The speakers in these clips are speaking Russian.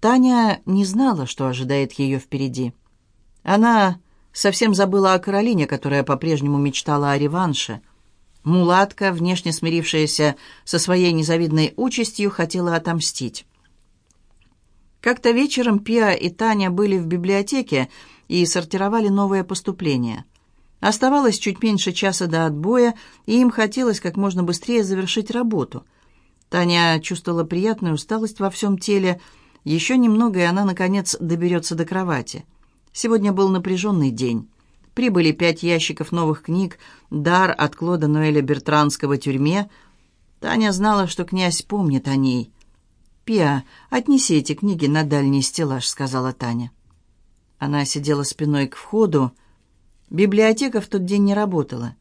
Таня не знала, что ожидает ее впереди. Она совсем забыла о Каролине, которая по-прежнему мечтала о реванше. Мулатка, внешне смирившаяся со своей незавидной участью, хотела отомстить. Как-то вечером Пиа и Таня были в библиотеке и сортировали новое поступление. Оставалось чуть меньше часа до отбоя, и им хотелось как можно быстрее завершить работу. Таня чувствовала приятную усталость во всем теле, еще немного, и она, наконец, доберется до кровати. Сегодня был напряженный день. Прибыли пять ящиков новых книг, дар от Клода Ноэля Бертранского «Тюрьме». Таня знала, что князь помнит о ней. «Пиа, отнеси эти книги на дальний стеллаж», — сказала Таня. Она сидела спиной к входу. Библиотека в тот день не работала.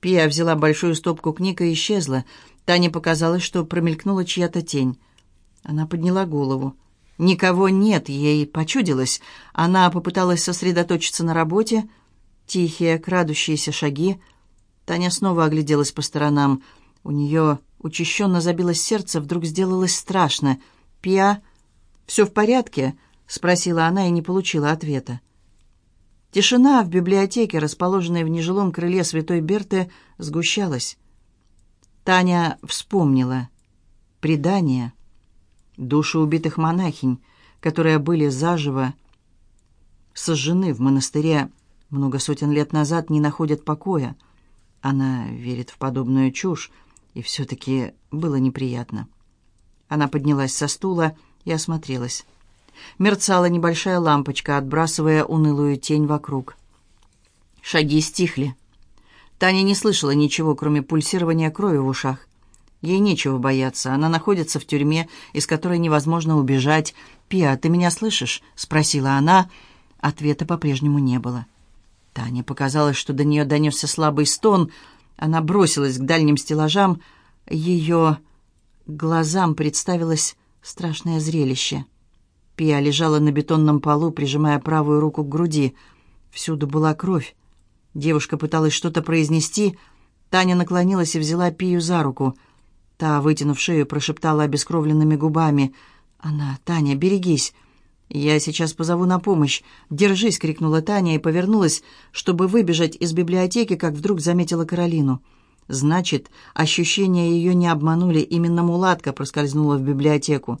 Пиа взяла большую стопку книг и исчезла. Тане показалось, что промелькнула чья-то тень. Она подняла голову. Никого нет, ей почудилось. Она попыталась сосредоточиться на работе. Тихие, крадущиеся шаги. Таня снова огляделась по сторонам. У нее учащенно забилось сердце, вдруг сделалось страшно. «Пиа, все в порядке?» — спросила она и не получила ответа. Тишина в библиотеке, расположенной в нежилом крыле святой Берты, сгущалась. Таня вспомнила. Предание — Души убитых монахинь, которые были заживо сожжены в монастыре много сотен лет назад, не находят покоя. Она верит в подобную чушь, и все-таки было неприятно. Она поднялась со стула и осмотрелась. Мерцала небольшая лампочка, отбрасывая унылую тень вокруг. Шаги стихли. Таня не слышала ничего, кроме пульсирования крови в ушах. Ей нечего бояться. Она находится в тюрьме, из которой невозможно убежать. «Пиа, ты меня слышишь?» — спросила она. Ответа по-прежнему не было. Таня показалось, что до нее донесся слабый стон. Она бросилась к дальним стеллажам. Ее глазам представилось страшное зрелище. Пиа лежала на бетонном полу, прижимая правую руку к груди. Всюду была кровь. Девушка пыталась что-то произнести. Таня наклонилась и взяла Пию за руку — Та, вытянув шею, прошептала обескровленными губами. «Она, Таня, берегись!» «Я сейчас позову на помощь. Держись!» — крикнула Таня и повернулась, чтобы выбежать из библиотеки, как вдруг заметила Каролину. Значит, ощущения ее не обманули. Именно мулатка проскользнула в библиотеку.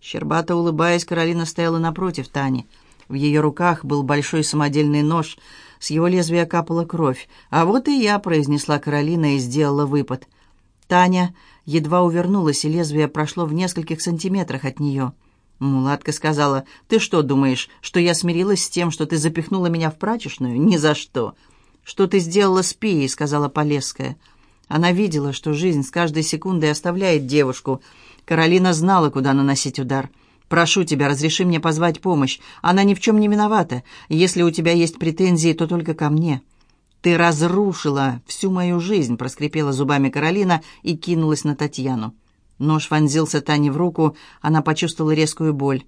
Щербато улыбаясь, Каролина стояла напротив Тани. В ее руках был большой самодельный нож. С его лезвия капала кровь. «А вот и я», — произнесла Каролина и сделала выпад. Таня едва увернулась, и лезвие прошло в нескольких сантиметрах от нее. Мулатка сказала, «Ты что думаешь, что я смирилась с тем, что ты запихнула меня в прачечную? Ни за что!» «Что ты сделала с Пией?» — сказала Полесская. Она видела, что жизнь с каждой секундой оставляет девушку. Каролина знала, куда наносить удар. «Прошу тебя, разреши мне позвать помощь. Она ни в чем не виновата. Если у тебя есть претензии, то только ко мне». «Ты разрушила всю мою жизнь», — проскрипела зубами Каролина и кинулась на Татьяну. Нож вонзился Тане в руку, она почувствовала резкую боль.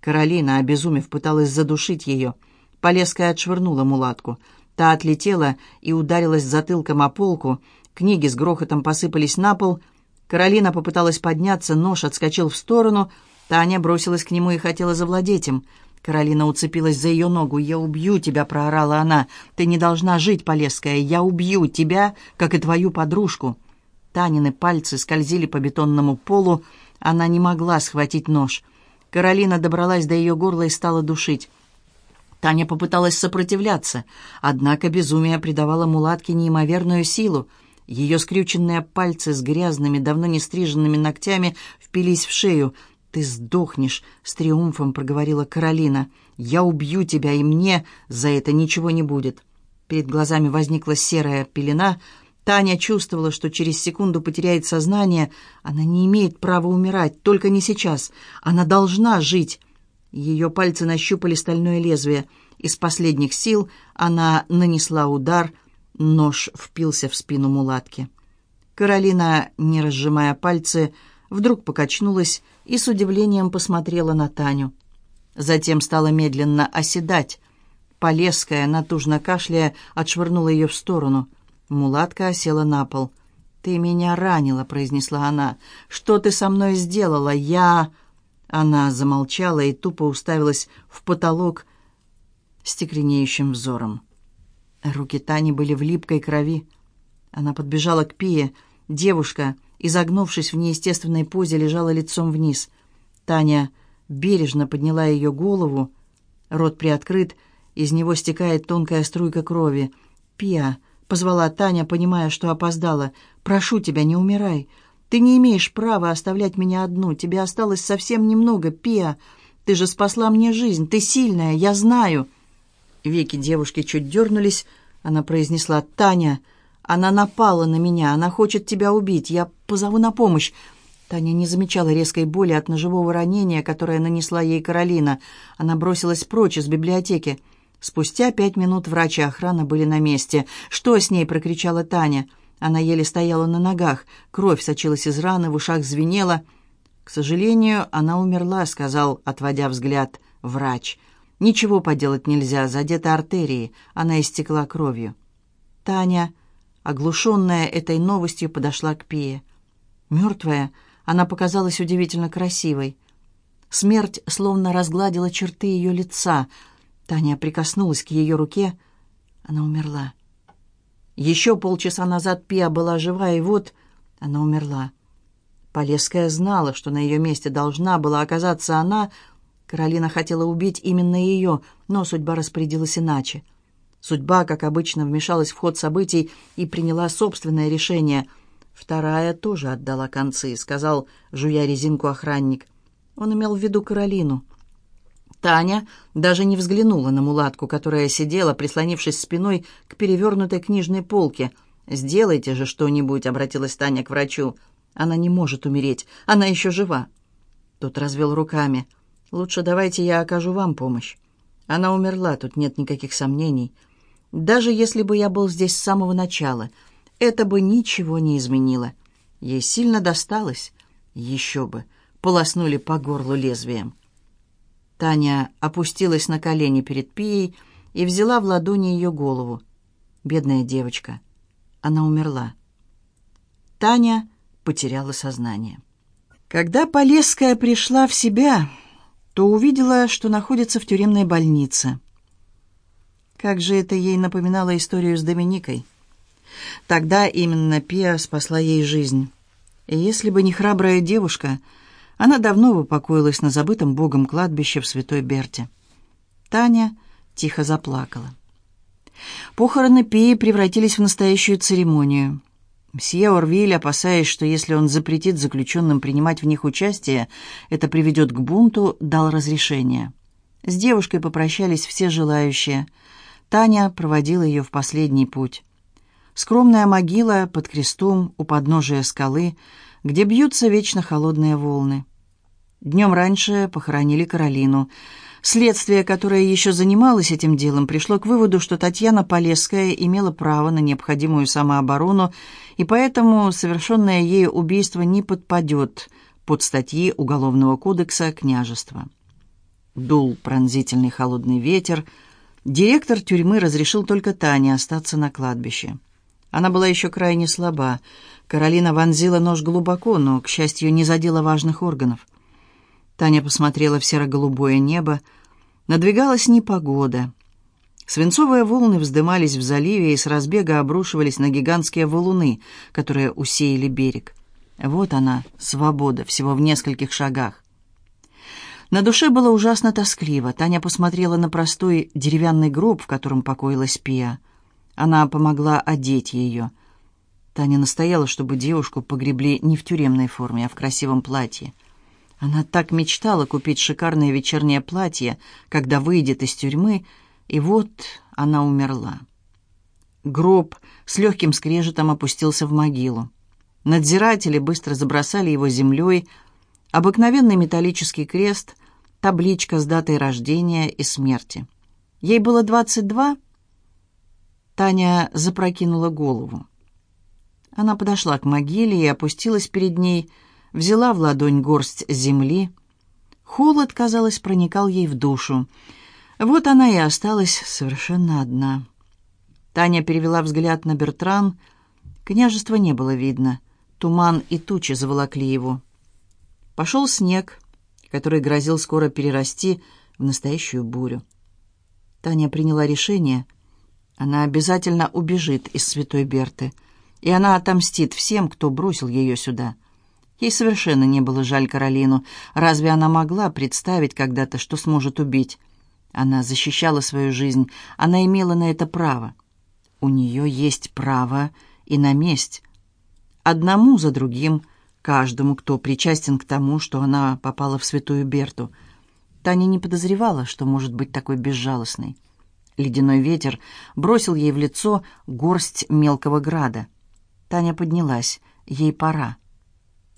Каролина, обезумев, пыталась задушить ее. Полеская отшвырнула мулатку. Та отлетела и ударилась затылком о полку. Книги с грохотом посыпались на пол. Каролина попыталась подняться, нож отскочил в сторону. Таня бросилась к нему и хотела завладеть им. Каролина уцепилась за ее ногу. «Я убью тебя!» — проорала она. «Ты не должна жить, Полесская! Я убью тебя, как и твою подружку!» Танины пальцы скользили по бетонному полу. Она не могла схватить нож. Каролина добралась до ее горла и стала душить. Таня попыталась сопротивляться, однако безумие придавало мулатке неимоверную силу. Ее скрюченные пальцы с грязными, давно не стриженными ногтями впились в шею. «Ты сдохнешь», — с триумфом проговорила Каролина. «Я убью тебя, и мне за это ничего не будет». Перед глазами возникла серая пелена. Таня чувствовала, что через секунду потеряет сознание. Она не имеет права умирать, только не сейчас. Она должна жить. Ее пальцы нащупали стальное лезвие. Из последних сил она нанесла удар. Нож впился в спину мулатки. Каролина, не разжимая пальцы, вдруг покачнулась и с удивлением посмотрела на Таню. Затем стала медленно оседать. Полеская, натужно кашляя, отшвырнула ее в сторону. Мулатка осела на пол. «Ты меня ранила», — произнесла она. «Что ты со мной сделала? Я...» Она замолчала и тупо уставилась в потолок стекленеющим взором. Руки Тани были в липкой крови. Она подбежала к Пие. Девушка, изогнувшись в неестественной позе, лежала лицом вниз. Таня бережно подняла ее голову. Рот приоткрыт, из него стекает тонкая струйка крови. «Пия!» — позвала Таня, понимая, что опоздала. «Прошу тебя, не умирай. Ты не имеешь права оставлять меня одну. Тебе осталось совсем немного, Пия. Ты же спасла мне жизнь. Ты сильная, я знаю». Веки девушки чуть дернулись. Она произнесла «Таня». Она напала на меня, она хочет тебя убить. Я позову на помощь. Таня не замечала резкой боли от ножевого ранения, которое нанесла ей Каролина. Она бросилась прочь из библиотеки. Спустя пять минут врач и охрана были на месте. «Что с ней?» — прокричала Таня. Она еле стояла на ногах. Кровь сочилась из раны, в ушах звенела. «К сожалению, она умерла», — сказал, отводя взгляд, врач. «Ничего поделать нельзя, задета артерии. Она истекла кровью». Таня оглушенная этой новостью, подошла к Пие. Мертвая, она показалась удивительно красивой. Смерть словно разгладила черты ее лица. Таня прикоснулась к ее руке. Она умерла. Еще полчаса назад Пия была жива, и вот она умерла. Полесская знала, что на ее месте должна была оказаться она. Каролина хотела убить именно ее, но судьба распорядилась иначе. Судьба, как обычно, вмешалась в ход событий и приняла собственное решение. Вторая тоже отдала концы, сказал, жуя резинку охранник. Он имел в виду Каролину. Таня даже не взглянула на мулатку, которая сидела, прислонившись спиной к перевернутой книжной полке. «Сделайте же что-нибудь», — обратилась Таня к врачу. «Она не может умереть, она еще жива». Тот развел руками. «Лучше давайте я окажу вам помощь. Она умерла, тут нет никаких сомнений». Даже если бы я был здесь с самого начала, это бы ничего не изменило. Ей сильно досталось. Еще бы. Полоснули по горлу лезвием. Таня опустилась на колени перед Пией и взяла в ладони ее голову. Бедная девочка. Она умерла. Таня потеряла сознание. Когда Полесская пришла в себя, то увидела, что находится в тюремной больнице. Как же это ей напоминало историю с Доминикой. Тогда именно Пиа спасла ей жизнь. И если бы не храбрая девушка, она давно бы покоилась на забытом богом кладбище в Святой Берте. Таня тихо заплакала. Похороны Пии превратились в настоящую церемонию. Мсье Орвиль, опасаясь, что если он запретит заключенным принимать в них участие, это приведет к бунту, дал разрешение. С девушкой попрощались все желающие – Таня проводила ее в последний путь. Скромная могила под крестом у подножия скалы, где бьются вечно холодные волны. Днем раньше похоронили Каролину. Следствие, которое еще занималось этим делом, пришло к выводу, что Татьяна Полесская имела право на необходимую самооборону, и поэтому совершенное ею убийство не подпадет под статьи Уголовного кодекса княжества. Дул пронзительный холодный ветер, Директор тюрьмы разрешил только Тане остаться на кладбище. Она была еще крайне слаба. Каролина вонзила нож глубоко, но, к счастью, не задела важных органов. Таня посмотрела в серо-голубое небо. Надвигалась непогода. Свинцовые волны вздымались в заливе и с разбега обрушивались на гигантские валуны, которые усеяли берег. Вот она, свобода, всего в нескольких шагах. На душе было ужасно тоскливо. Таня посмотрела на простой деревянный гроб, в котором покоилась Пия. Она помогла одеть ее. Таня настояла, чтобы девушку погребли не в тюремной форме, а в красивом платье. Она так мечтала купить шикарное вечернее платье, когда выйдет из тюрьмы, и вот она умерла. Гроб с легким скрежетом опустился в могилу. Надзиратели быстро забросали его землей, Обыкновенный металлический крест, табличка с датой рождения и смерти. Ей было 22. Таня запрокинула голову. Она подошла к могиле и опустилась перед ней, взяла в ладонь горсть земли. Холод, казалось, проникал ей в душу. Вот она и осталась совершенно одна. Таня перевела взгляд на Бертран. Княжества не было видно. Туман и тучи заволокли его. Пошел снег. Который грозил скоро перерасти в настоящую бурю. Таня приняла решение. Она обязательно убежит из Святой Берты, и она отомстит всем, кто бросил ее сюда. Ей совершенно не было жаль Каролину. Разве она могла представить когда-то, что сможет убить? Она защищала свою жизнь, она имела на это право. У нее есть право и на месть. Одному за другим, каждому, кто причастен к тому, что она попала в святую Берту. Таня не подозревала, что может быть такой безжалостной. Ледяной ветер бросил ей в лицо горсть мелкого града. Таня поднялась. Ей пора.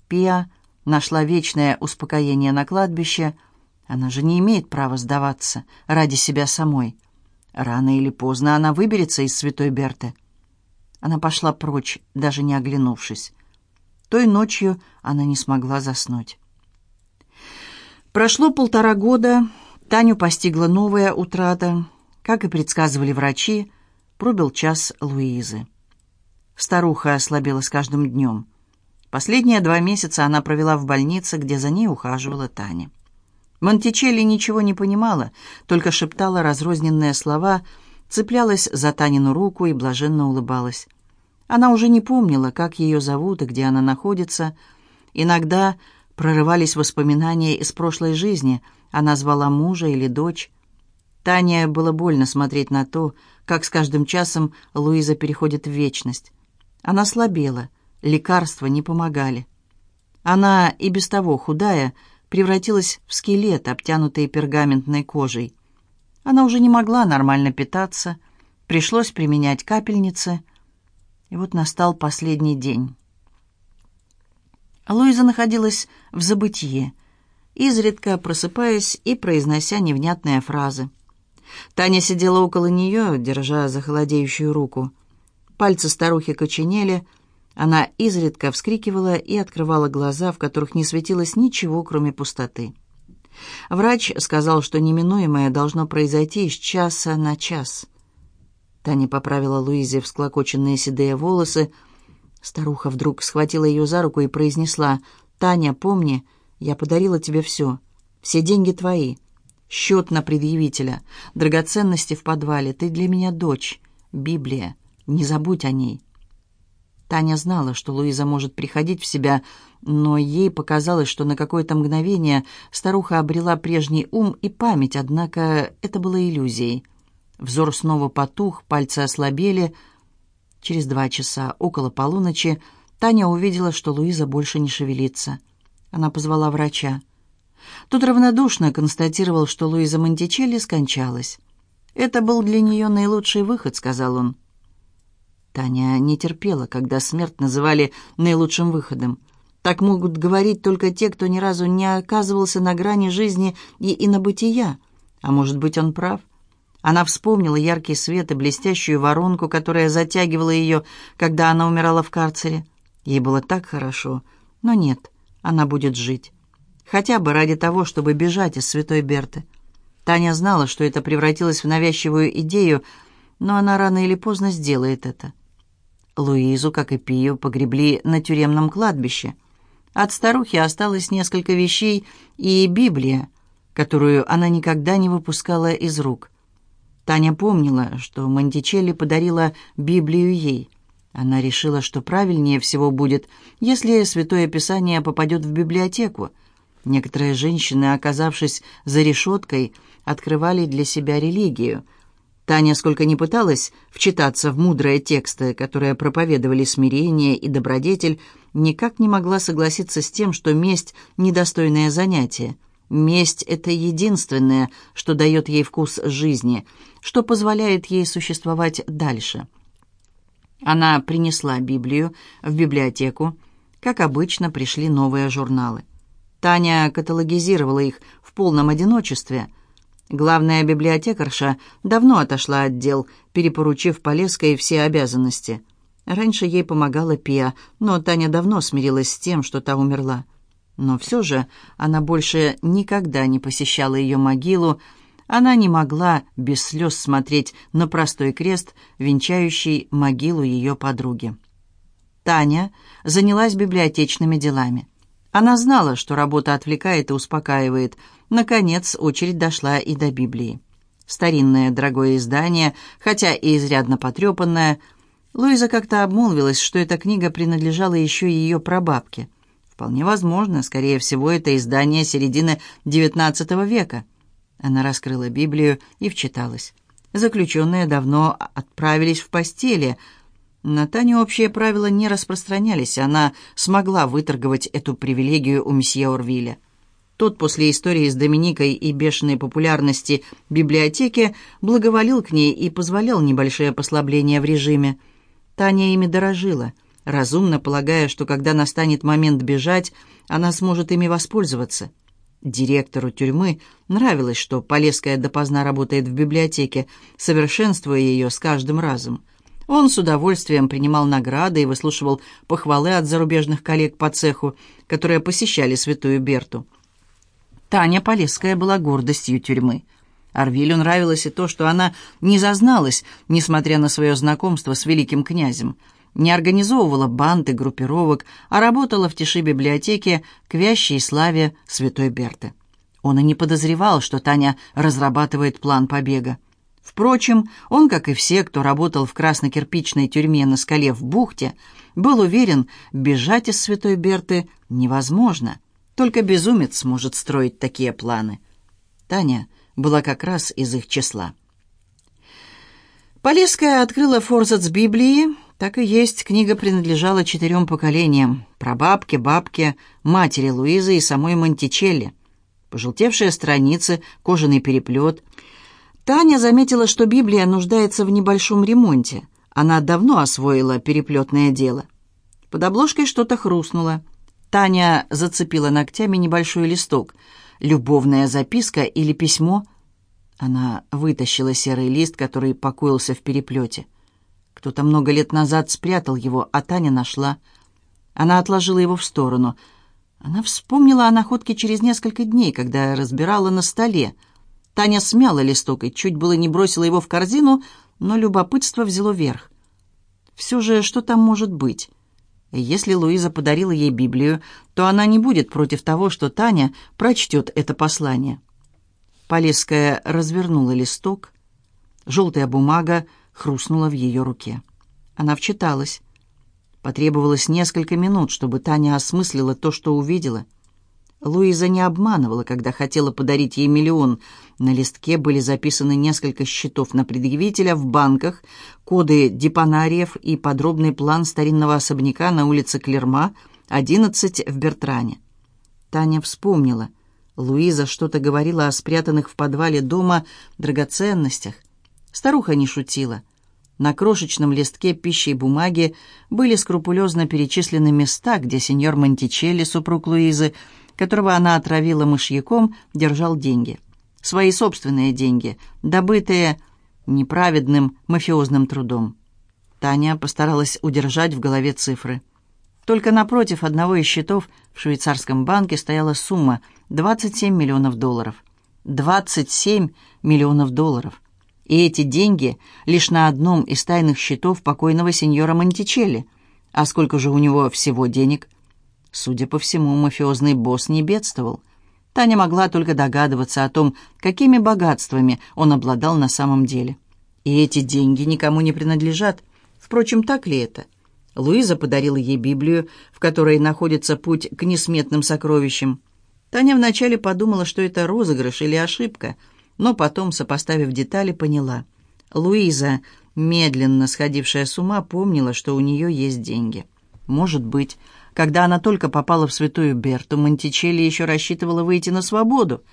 Пия нашла вечное успокоение на кладбище. Она же не имеет права сдаваться ради себя самой. Рано или поздно она выберется из святой Берты. Она пошла прочь, даже не оглянувшись. Той ночью она не смогла заснуть. Прошло полтора года, Таню постигла новая утрата. Как и предсказывали врачи, пробил час Луизы. Старуха ослабела с каждым днем. Последние два месяца она провела в больнице, где за ней ухаживала Таня. Монтичелли ничего не понимала, только шептала разрозненные слова, цеплялась за Танину руку и блаженно улыбалась. Она уже не помнила, как ее зовут и где она находится. Иногда прорывались воспоминания из прошлой жизни. Она звала мужа или дочь. Тане было больно смотреть на то, как с каждым часом Луиза переходит в вечность. Она слабела, лекарства не помогали. Она и без того худая, превратилась в скелет, обтянутый пергаментной кожей. Она уже не могла нормально питаться, пришлось применять капельницы. И вот настал последний день. Луиза находилась в забытье, изредка просыпаясь и произнося невнятные фразы. Таня сидела около нее, держа за холодеющую руку. Пальцы старухи коченели, она изредка вскрикивала и открывала глаза, в которых не светилось ничего, кроме пустоты. Врач сказал, что неминуемое должно произойти с часа на час. Таня поправила Луизе всклокоченные седые волосы. Старуха вдруг схватила ее за руку и произнесла, «Таня, помни, я подарила тебе все. Все деньги твои. Счет на предъявителя, драгоценности в подвале. Ты для меня дочь. Библия. Не забудь о ней». Таня знала, что Луиза может приходить в себя, но ей показалось, что на какое-то мгновение старуха обрела прежний ум и память, однако это было иллюзией. Взор снова потух, пальцы ослабели. Через два часа, около полуночи, Таня увидела, что Луиза больше не шевелится. Она позвала врача. Тот равнодушно констатировал, что Луиза Монтичелли скончалась. «Это был для нее наилучший выход», — сказал он. Таня не терпела, когда смерть называли наилучшим выходом. Так могут говорить только те, кто ни разу не оказывался на грани жизни и инобытия. А может быть, он прав? Она вспомнила яркий свет и блестящую воронку, которая затягивала ее, когда она умирала в карцере. Ей было так хорошо. Но нет, она будет жить. Хотя бы ради того, чтобы бежать из святой Берты. Таня знала, что это превратилось в навязчивую идею, но она рано или поздно сделает это. Луизу, как и Пию, погребли на тюремном кладбище. От старухи осталось несколько вещей и Библия, которую она никогда не выпускала из рук. Таня помнила, что Мантичелли подарила Библию ей. Она решила, что правильнее всего будет, если Святое Писание попадет в библиотеку. Некоторые женщины, оказавшись за решеткой, открывали для себя религию – Таня, сколько ни пыталась вчитаться в мудрые тексты, которые проповедовали смирение и добродетель, никак не могла согласиться с тем, что месть — недостойное занятие. Месть — это единственное, что дает ей вкус жизни, что позволяет ей существовать дальше. Она принесла Библию в библиотеку. Как обычно, пришли новые журналы. Таня каталогизировала их в полном одиночестве — Главная библиотекарша давно отошла от дел, перепоручив Полеской все обязанности. Раньше ей помогала Пия, но Таня давно смирилась с тем, что та умерла. Но все же она больше никогда не посещала ее могилу, она не могла без слез смотреть на простой крест, венчающий могилу ее подруги. Таня занялась библиотечными делами. Она знала, что работа отвлекает и успокаивает. Наконец, очередь дошла и до Библии. Старинное дорогое издание, хотя и изрядно потрепанное, Луиза как-то обмолвилась, что эта книга принадлежала еще ее прабабке. Вполне возможно, скорее всего, это издание середины XIX века. Она раскрыла Библию и вчиталась. Заключенные давно отправились в постели. На Таню общие правила не распространялись, она смогла выторговать эту привилегию у месье Орвиля. Тот после истории с Доминикой и бешеной популярности библиотеки благоволил к ней и позволял небольшие послабления в режиме. Таня ими дорожила, разумно полагая, что когда настанет момент бежать, она сможет ими воспользоваться. Директору тюрьмы нравилось, что Полесская допоздна работает в библиотеке, совершенствуя ее с каждым разом. Он с удовольствием принимал награды и выслушивал похвалы от зарубежных коллег по цеху, которые посещали святую Берту. Таня Полесская была гордостью тюрьмы. Арвилю нравилось и то, что она не зазналась, несмотря на свое знакомство с великим князем – не организовывала банды, группировок, а работала в тиши библиотеки к вящей славе святой Берты. Он и не подозревал, что Таня разрабатывает план побега. Впрочем, он, как и все, кто работал в красно-кирпичной тюрьме на скале в бухте, был уверен, бежать из святой Берты невозможно. Только безумец сможет строить такие планы. Таня была как раз из их числа. Полесская открыла форзац Библии, так и есть, книга принадлежала четырем поколениям – прабабке, бабке, матери Луизы и самой Монтичелли. Пожелтевшие страницы, кожаный переплет. Таня заметила, что Библия нуждается в небольшом ремонте. Она давно освоила переплетное дело. Под обложкой что-то хрустнуло. Таня зацепила ногтями небольшой листок. Любовная записка или письмо? Она вытащила серый лист, который покоился в переплете. Кто-то много лет назад спрятал его, а Таня нашла. Она отложила его в сторону. Она вспомнила о находке через несколько дней, когда разбирала на столе. Таня смяла листок и чуть было не бросила его в корзину, но любопытство взяло верх. Все же, что там может быть? Если Луиза подарила ей Библию, то она не будет против того, что Таня прочтет это послание. Полесская развернула листок. Желтая бумага хрустнула в ее руке. Она вчиталась. Потребовалось несколько минут, чтобы Таня осмыслила то, что увидела. Луиза не обманывала, когда хотела подарить ей миллион. На листке были записаны несколько счетов на предъявителя в банках, коды депонариев и подробный план старинного особняка на улице Клерма, 11 в Бертране. Таня вспомнила. Луиза что-то говорила о спрятанных в подвале дома драгоценностях. Старуха не шутила. На крошечном листке пищи и бумаги были скрупулезно перечислены места, где сеньор Монтичелли, супруг Луизы, которого она отравила мышьяком, держал деньги. Свои собственные деньги, добытые неправедным мафиозным трудом. Таня постаралась удержать в голове цифры. Только напротив одного из счетов в швейцарском банке стояла сумма – 27 миллионов долларов. 27 миллионов долларов. И эти деньги лишь на одном из тайных счетов покойного сеньора Монтичелли. А сколько же у него всего денег? Судя по всему, мафиозный босс не бедствовал. Таня могла только догадываться о том, какими богатствами он обладал на самом деле. И эти деньги никому не принадлежат. Впрочем, так ли это? Луиза подарила ей Библию, в которой находится путь к несметным сокровищам. Таня вначале подумала, что это розыгрыш или ошибка – но потом, сопоставив детали, поняла. Луиза, медленно сходившая с ума, помнила, что у нее есть деньги. Может быть, когда она только попала в святую Берту, Монтичелли еще рассчитывала выйти на свободу.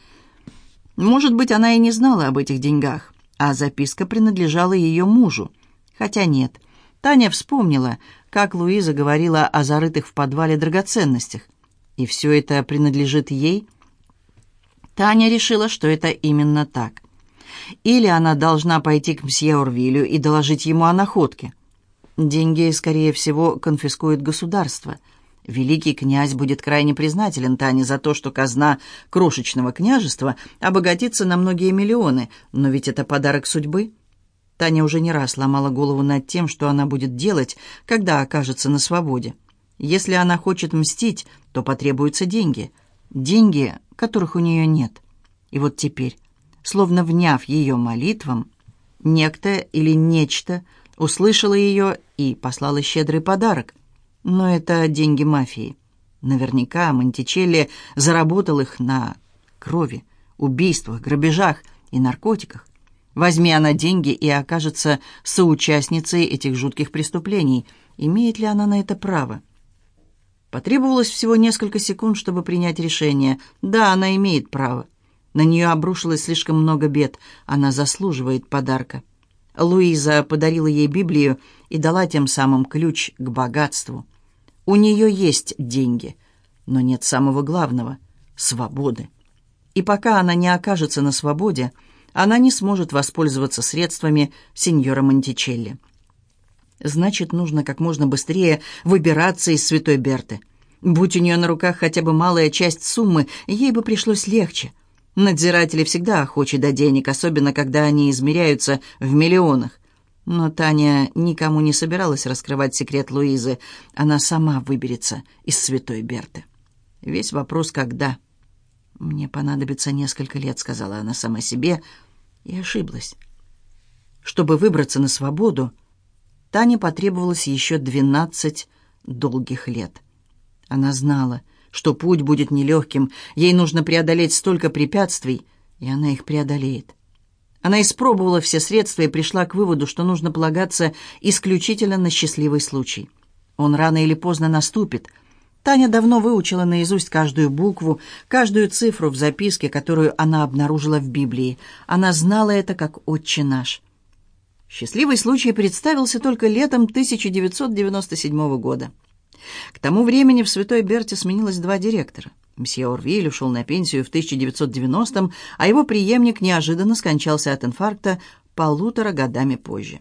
Может быть, она и не знала об этих деньгах, а записка принадлежала ее мужу. Хотя нет. Таня вспомнила, как Луиза говорила о зарытых в подвале драгоценностях. И все это принадлежит ей – Таня решила, что это именно так. Или она должна пойти к мсье Орвилю и доложить ему о находке. Деньги, скорее всего, конфискует государство. Великий князь будет крайне признателен Тане за то, что казна крошечного княжества обогатится на многие миллионы, но ведь это подарок судьбы. Таня уже не раз ломала голову над тем, что она будет делать, когда окажется на свободе. Если она хочет мстить, то потребуются деньги. Деньги, которых у нее нет. И вот теперь, словно вняв ее молитвам, некто или нечто услышало ее и послало щедрый подарок. Но это деньги мафии. Наверняка Монтичелли заработал их на крови, убийствах, грабежах и наркотиках. Возьми она деньги и окажется соучастницей этих жутких преступлений. Имеет ли она на это право? Потребовалось всего несколько секунд, чтобы принять решение. Да, она имеет право. На нее обрушилось слишком много бед. Она заслуживает подарка. Луиза подарила ей Библию и дала тем самым ключ к богатству. У нее есть деньги, но нет самого главного — свободы. И пока она не окажется на свободе, она не сможет воспользоваться средствами сеньора Монтичелли. Значит, нужно как можно быстрее выбираться из Святой Берты. Будь у нее на руках хотя бы малая часть суммы, ей бы пришлось легче. Надзиратели всегда охочи до денег, особенно когда они измеряются в миллионах. Но Таня никому не собиралась раскрывать секрет Луизы. Она сама выберется из Святой Берты. Весь вопрос «когда?». «Мне понадобится несколько лет», — сказала она сама себе, и ошиблась. Чтобы выбраться на свободу, Тане потребовалось еще двенадцать долгих лет. Она знала, что путь будет нелегким, ей нужно преодолеть столько препятствий, и она их преодолеет. Она испробовала все средства и пришла к выводу, что нужно полагаться исключительно на счастливый случай. Он рано или поздно наступит. Таня давно выучила наизусть каждую букву, каждую цифру в записке, которую она обнаружила в Библии. Она знала это как «Отче наш». Счастливый случай представился только летом 1997 года. К тому времени в Святой Берте сменилось два директора. Мсье Орвиль ушел на пенсию в 1990-м, а его преемник неожиданно скончался от инфаркта полутора годами позже.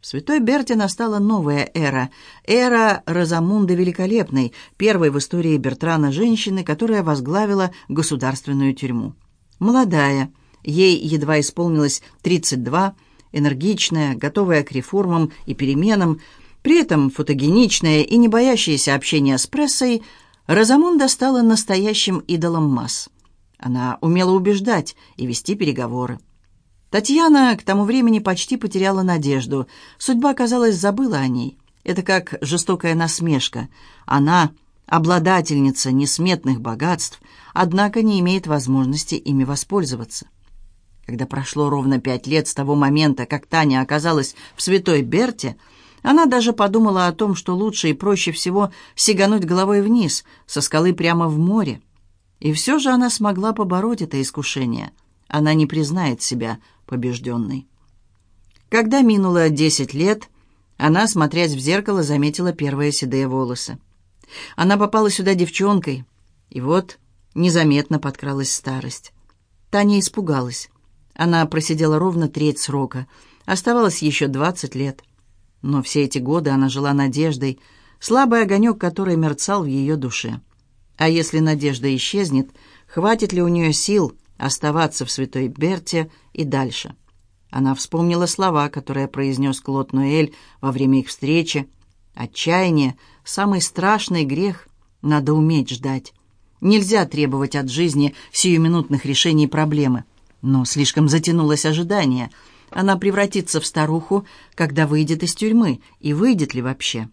В Святой Берте настала новая эра, эра Розамунды Великолепной, первой в истории Бертрана женщины, которая возглавила государственную тюрьму. Молодая, ей едва исполнилось 32 энергичная, готовая к реформам и переменам, при этом фотогеничная и не боящаяся общения с прессой, Розамунда стала настоящим идолом масс. Она умела убеждать и вести переговоры. Татьяна к тому времени почти потеряла надежду. Судьба, казалось, забыла о ней. Это как жестокая насмешка. Она — обладательница несметных богатств, однако не имеет возможности ими воспользоваться. Когда прошло ровно пять лет с того момента, как Таня оказалась в Святой Берте, она даже подумала о том, что лучше и проще всего сигануть головой вниз, со скалы прямо в море. И все же она смогла побороть это искушение. Она не признает себя побежденной. Когда минуло десять лет, она, смотрясь в зеркало, заметила первые седые волосы. Она попала сюда девчонкой, и вот незаметно подкралась старость. Таня испугалась. Она просидела ровно треть срока. Оставалось еще двадцать лет. Но все эти годы она жила надеждой, слабый огонек, который мерцал в ее душе. А если надежда исчезнет, хватит ли у нее сил оставаться в Святой Берте и дальше? Она вспомнила слова, которые произнес Клод Ноэль во время их встречи. «Отчаяние — самый страшный грех. Надо уметь ждать. Нельзя требовать от жизни сиюминутных решений проблемы». Но слишком затянулось ожидание. Она превратится в старуху, когда выйдет из тюрьмы, и выйдет ли вообще?